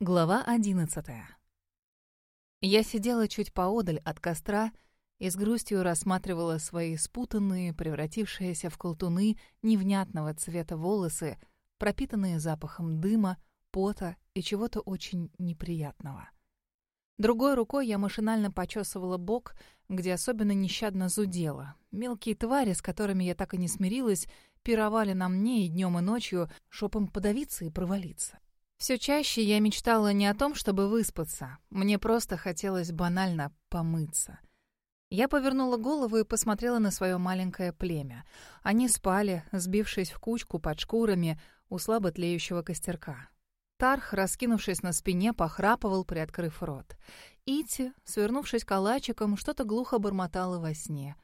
Глава одиннадцатая. Я сидела чуть поодаль от костра и с грустью рассматривала свои спутанные, превратившиеся в колтуны невнятного цвета волосы, пропитанные запахом дыма, пота и чего-то очень неприятного. Другой рукой я машинально почесывала бок, где особенно нещадно зудело. Мелкие твари, с которыми я так и не смирилась, пировали на мне и днем, и ночью, шопом подавиться и провалиться. Все чаще я мечтала не о том, чтобы выспаться. Мне просто хотелось банально помыться. Я повернула голову и посмотрела на свое маленькое племя. Они спали, сбившись в кучку под шкурами у слабо тлеющего костерка. Тарх, раскинувшись на спине, похрапывал, приоткрыв рот. Ити, свернувшись калачиком, что-то глухо бормотала во сне.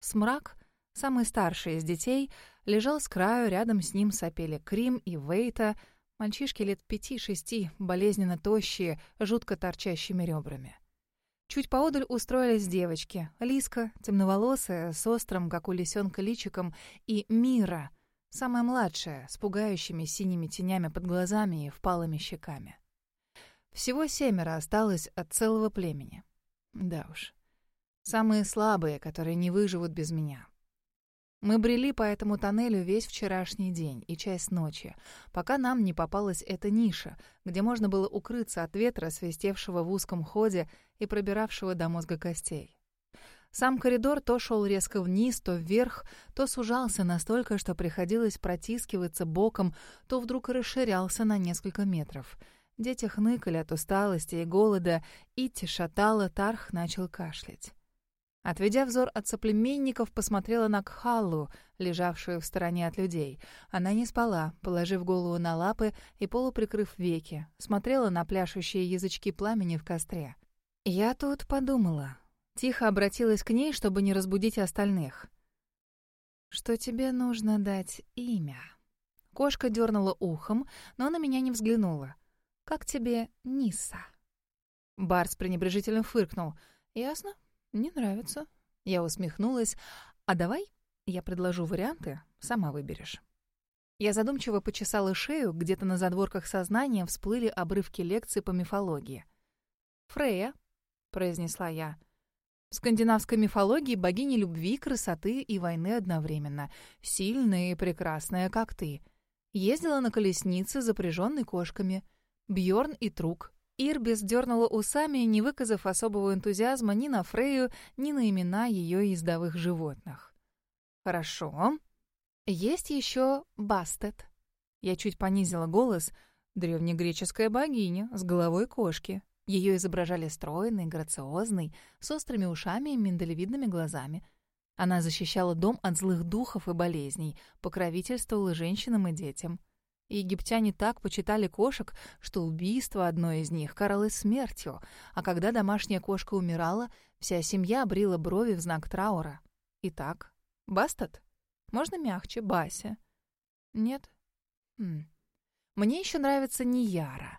Смрак, самый старший из детей, лежал с краю, рядом с ним сопели Крим и Вейта — Мальчишки лет пяти-шести, болезненно тощие, жутко торчащими ребрами. Чуть поодаль устроились девочки. Лиска, темноволосая, с острым, как у лисенка, личиком, и Мира, самая младшая, с пугающими синими тенями под глазами и впалыми щеками. Всего семеро осталось от целого племени. Да уж. Самые слабые, которые не выживут без меня. Мы брели по этому тоннелю весь вчерашний день и часть ночи, пока нам не попалась эта ниша, где можно было укрыться от ветра, свистевшего в узком ходе и пробиравшего до мозга костей. Сам коридор то шел резко вниз, то вверх, то сужался настолько, что приходилось протискиваться боком, то вдруг расширялся на несколько метров. Дети хныкали от усталости и голода, Итти шатала, Тарх начал кашлять. Отведя взор от соплеменников, посмотрела на Кхалу, лежавшую в стороне от людей. Она не спала, положив голову на лапы и полуприкрыв веки, смотрела на пляшущие язычки пламени в костре. «Я тут подумала». Тихо обратилась к ней, чтобы не разбудить остальных. «Что тебе нужно дать имя?» Кошка дернула ухом, но на меня не взглянула. «Как тебе Ниса?» Барс пренебрежительно фыркнул. «Ясно, «Не нравится». Я усмехнулась. «А давай я предложу варианты, сама выберешь». Я задумчиво почесала шею, где-то на задворках сознания всплыли обрывки лекции по мифологии. «Фрея», — произнесла я, — «в скандинавской мифологии богини любви, красоты и войны одновременно, сильная и прекрасная, как ты. Ездила на колеснице, запряженной кошками. Бьорн и Трук, Ирбис дернула усами, не выказав особого энтузиазма ни на Фрею, ни на имена ее ездовых животных. «Хорошо. Есть еще Бастет». Я чуть понизила голос. Древнегреческая богиня с головой кошки. Ее изображали стройной, грациозной, с острыми ушами и миндалевидными глазами. Она защищала дом от злых духов и болезней, покровительствовала женщинам и детям — Египтяне так почитали кошек, что убийство одной из них каралось смертью, а когда домашняя кошка умирала, вся семья брила брови в знак траура. Итак, Бастат? Можно мягче, Бася? Нет? Хм. Мне еще нравится Нияра.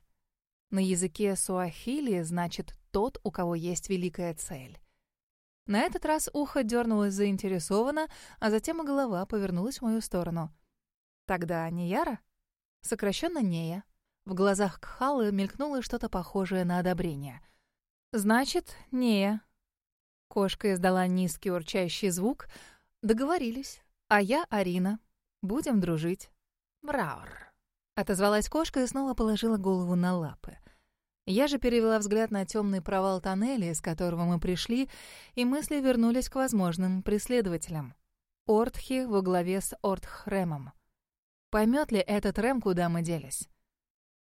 На языке суахили значит «тот, у кого есть великая цель». На этот раз ухо дернулось заинтересованно, а затем и голова повернулась в мою сторону. «Тогда Нияра?» Сокращенно Нея. В глазах Кхалы мелькнуло что-то похожее на одобрение. «Значит, Нея». Кошка издала низкий урчащий звук. «Договорились. А я Арина. Будем дружить». «Браур». Отозвалась кошка и снова положила голову на лапы. Я же перевела взгляд на темный провал тоннеля, из которого мы пришли, и мысли вернулись к возможным преследователям. Ортхи во главе с Ортхремом. Поймет ли этот Рэм, куда мы делись?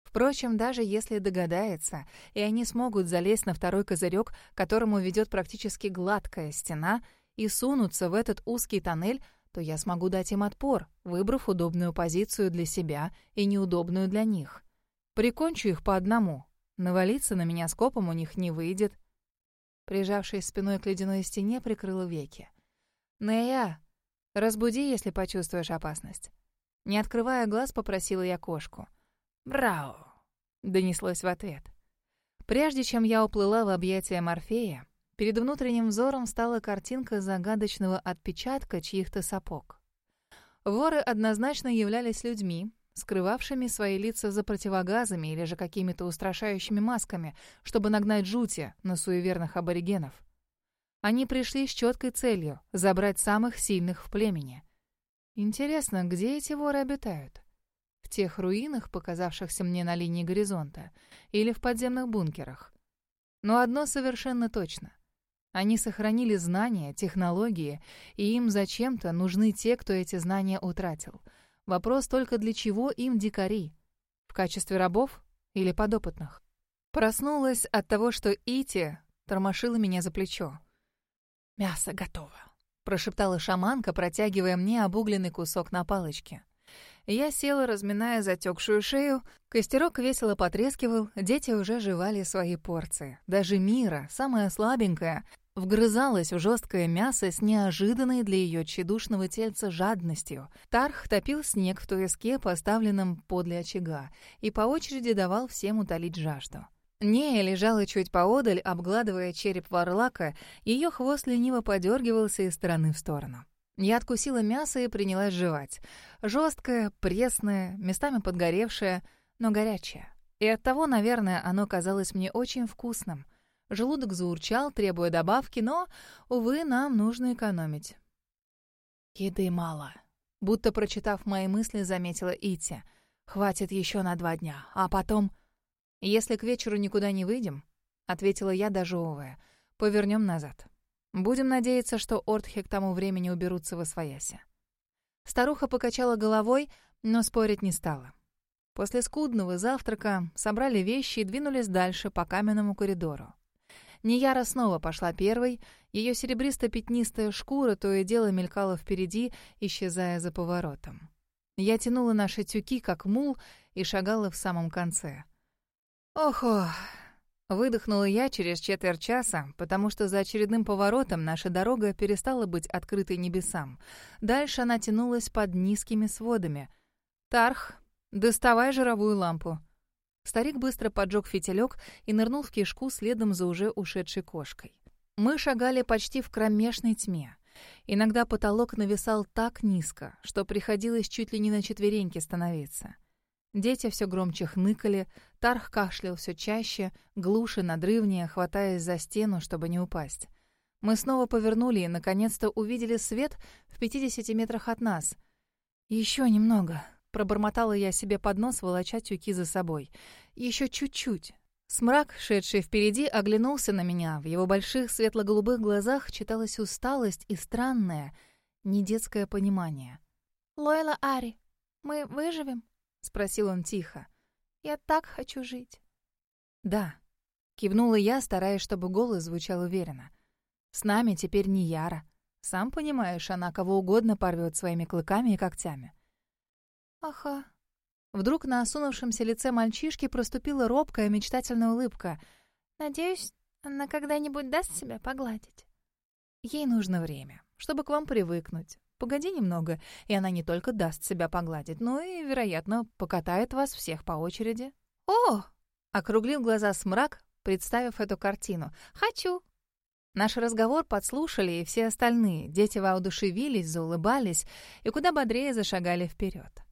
Впрочем, даже если догадается, и они смогут залезть на второй козырек, которому ведет практически гладкая стена, и сунуться в этот узкий тоннель, то я смогу дать им отпор, выбрав удобную позицию для себя и неудобную для них. Прикончу их по одному. Навалиться на меня скопом у них не выйдет. Прижавшись спиной к ледяной стене, прикрыла веки. «Нея, разбуди, если почувствуешь опасность». Не открывая глаз, попросила я кошку. «Брау!» — донеслось в ответ. Прежде чем я уплыла в объятия Морфея, перед внутренним взором стала картинка загадочного отпечатка чьих-то сапог. Воры однозначно являлись людьми, скрывавшими свои лица за противогазами или же какими-то устрашающими масками, чтобы нагнать жути на суеверных аборигенов. Они пришли с четкой целью — забрать самых сильных в племени. Интересно, где эти воры обитают? В тех руинах, показавшихся мне на линии горизонта, или в подземных бункерах? Но одно совершенно точно. Они сохранили знания, технологии, и им зачем-то нужны те, кто эти знания утратил. Вопрос только для чего им дикари? В качестве рабов или подопытных? Проснулась от того, что Ити тормошила меня за плечо. «Мясо готово», — прошептала шаманка, протягивая мне обугленный кусок на палочке. Я села, разминая затекшую шею. Костерок весело потрескивал, дети уже жевали свои порции. Даже Мира, самая слабенькая, вгрызалась в жесткое мясо с неожиданной для ее тщедушного тельца жадностью. Тарх топил снег в туеске, поставленном подле очага, и по очереди давал всем утолить жажду. Нея лежала чуть поодаль, обгладывая череп варлака, ее хвост лениво подергивался из стороны в сторону. Я откусила мясо и принялась жевать. Жесткое, пресное, местами подгоревшее, но горячее. И оттого, наверное, оно казалось мне очень вкусным. Желудок заурчал, требуя добавки, но, увы, нам нужно экономить. «Еды мало», — будто прочитав мои мысли, заметила Ити. «Хватит еще на два дня, а потом...» «Если к вечеру никуда не выйдем», — ответила я, дожевывая, — «повернем назад. Будем надеяться, что Ортхи к тому времени уберутся во свояси». Старуха покачала головой, но спорить не стала. После скудного завтрака собрали вещи и двинулись дальше по каменному коридору. Нияра снова пошла первой, ее серебристо-пятнистая шкура то и дело мелькала впереди, исчезая за поворотом. Я тянула наши тюки, как мул, и шагала в самом конце. «Охо!» — выдохнула я через четверть часа, потому что за очередным поворотом наша дорога перестала быть открытой небесам. Дальше она тянулась под низкими сводами. «Тарх, доставай жировую лампу!» Старик быстро поджег фитилек и нырнул в кишку следом за уже ушедшей кошкой. Мы шагали почти в кромешной тьме. Иногда потолок нависал так низко, что приходилось чуть ли не на четвереньки становиться. Дети все громче хныкали, Тарх кашлял все чаще, глуше, надрывнее, хватаясь за стену, чтобы не упасть. Мы снова повернули и, наконец-то, увидели свет в 50 метрах от нас. «Еще немного», Пробормотала я себе под нос, волоча тюки за собой. Еще чуть-чуть. Смрак, шедший впереди, оглянулся на меня. В его больших светло-голубых глазах читалась усталость и странное, недетское понимание. «Лойла Ари, мы выживем?» — спросил он тихо. «Я так хочу жить». «Да», — кивнула я, стараясь, чтобы голос звучал уверенно. «С нами теперь не Яра. Сам понимаешь, она кого угодно порвет своими клыками и когтями. «Ага». Вдруг на осунувшемся лице мальчишки проступила робкая мечтательная улыбка. «Надеюсь, она когда-нибудь даст себя погладить?» «Ей нужно время, чтобы к вам привыкнуть. Погоди немного, и она не только даст себя погладить, но и, вероятно, покатает вас всех по очереди». «О!» — округлил глаза смрак, представив эту картину. «Хочу!» Наш разговор подслушали и все остальные. Дети воодушевились, заулыбались и куда бодрее зашагали вперед.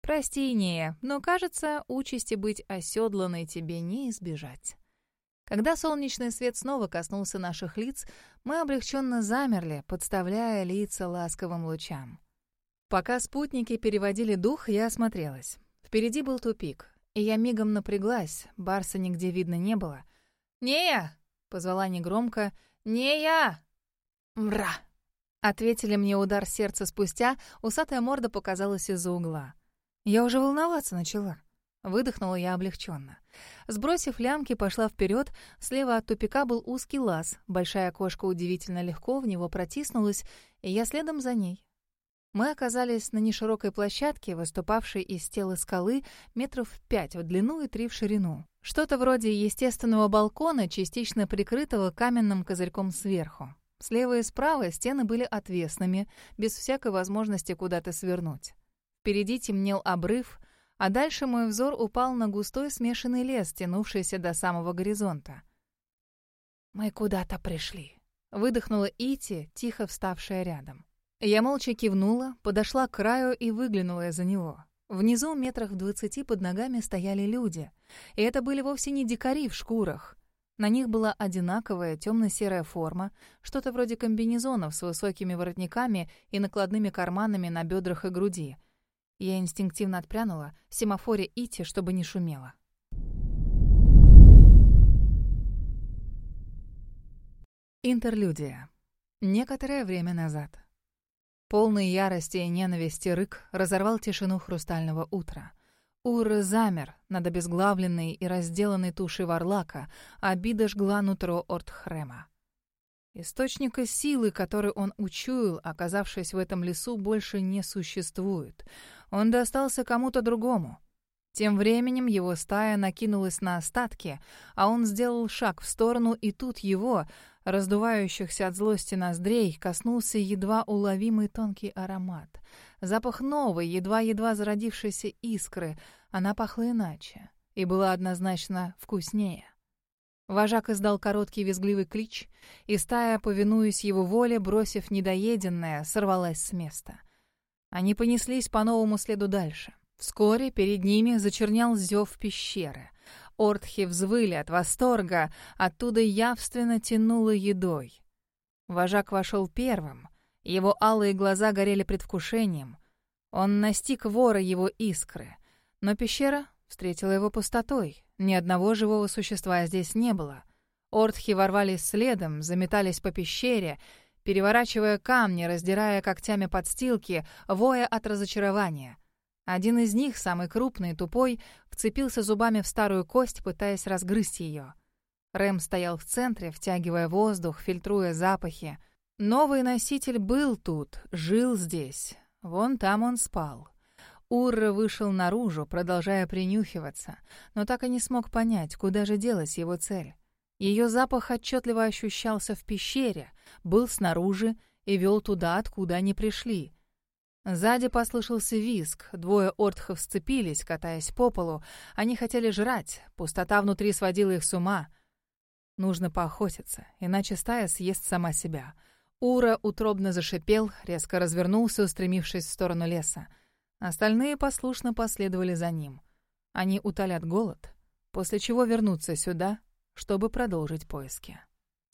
Прости, Нея, но, кажется, участи быть оседланной тебе не избежать. Когда солнечный свет снова коснулся наших лиц, мы облегченно замерли, подставляя лица ласковым лучам. Пока спутники переводили дух, я осмотрелась. Впереди был тупик, и я мигом напряглась, Барса нигде видно не было. «Нея!» — позвала негромко. «Нея!» «Мра!» — ответили мне удар сердца спустя, усатая морда показалась из-за угла. Я уже волноваться начала. Выдохнула я облегченно. Сбросив лямки, пошла вперед. Слева от тупика был узкий лаз. Большая кошка удивительно легко в него протиснулась, и я следом за ней. Мы оказались на неширокой площадке, выступавшей из тела скалы метров пять в длину и три в ширину. Что-то вроде естественного балкона, частично прикрытого каменным козырьком сверху. Слева и справа стены были отвесными, без всякой возможности куда-то свернуть. Впереди темнел обрыв, а дальше мой взор упал на густой смешанный лес, тянувшийся до самого горизонта. «Мы куда-то пришли», — выдохнула Ити, тихо вставшая рядом. Я молча кивнула, подошла к краю и выглянула из-за него. Внизу, метрах в двадцати под ногами, стояли люди. И это были вовсе не дикари в шкурах. На них была одинаковая темно-серая форма, что-то вроде комбинезонов с высокими воротниками и накладными карманами на бедрах и груди. Я инстинктивно отпрянула, семафоре Ити, чтобы не шумело. Интерлюдия. Некоторое время назад. Полный ярости и ненависти рык разорвал тишину хрустального утра. Ур замер над обезглавленной и разделанной тушей варлака, а обида жгла нутро Ортхрема. Источника силы, который он учуял, оказавшись в этом лесу, больше не существует. Он достался кому-то другому. Тем временем его стая накинулась на остатки, а он сделал шаг в сторону, и тут его, раздувающихся от злости ноздрей, коснулся едва уловимый тонкий аромат. Запах новой, едва-едва зародившейся искры. Она пахла иначе и была однозначно вкуснее. Вожак издал короткий визгливый клич, и стая, повинуясь его воле, бросив недоеденное, сорвалась с места. Они понеслись по новому следу дальше. Вскоре перед ними зачернял зев пещеры — Ортхи взвыли от восторга, оттуда явственно тянуло едой. Вожак вошел первым, его алые глаза горели предвкушением. Он настиг вора его искры, но пещера встретила его пустотой, ни одного живого существа здесь не было. Ортхи ворвались следом, заметались по пещере, переворачивая камни, раздирая когтями подстилки, воя от разочарования. Один из них, самый крупный, тупой, вцепился зубами в старую кость, пытаясь разгрызть ее. Рэм стоял в центре, втягивая воздух, фильтруя запахи. Новый носитель был тут, жил здесь. Вон там он спал. Урра вышел наружу, продолжая принюхиваться, но так и не смог понять, куда же делась его цель. Ее запах отчетливо ощущался в пещере, был снаружи и вел туда, откуда они пришли — Сзади послышался визг. Двое ортхов сцепились, катаясь по полу. Они хотели жрать. Пустота внутри сводила их с ума. Нужно поохотиться, иначе стая съест сама себя. Ура утробно зашипел, резко развернулся, устремившись в сторону леса. Остальные послушно последовали за ним. Они утолят голод, после чего вернутся сюда, чтобы продолжить поиски.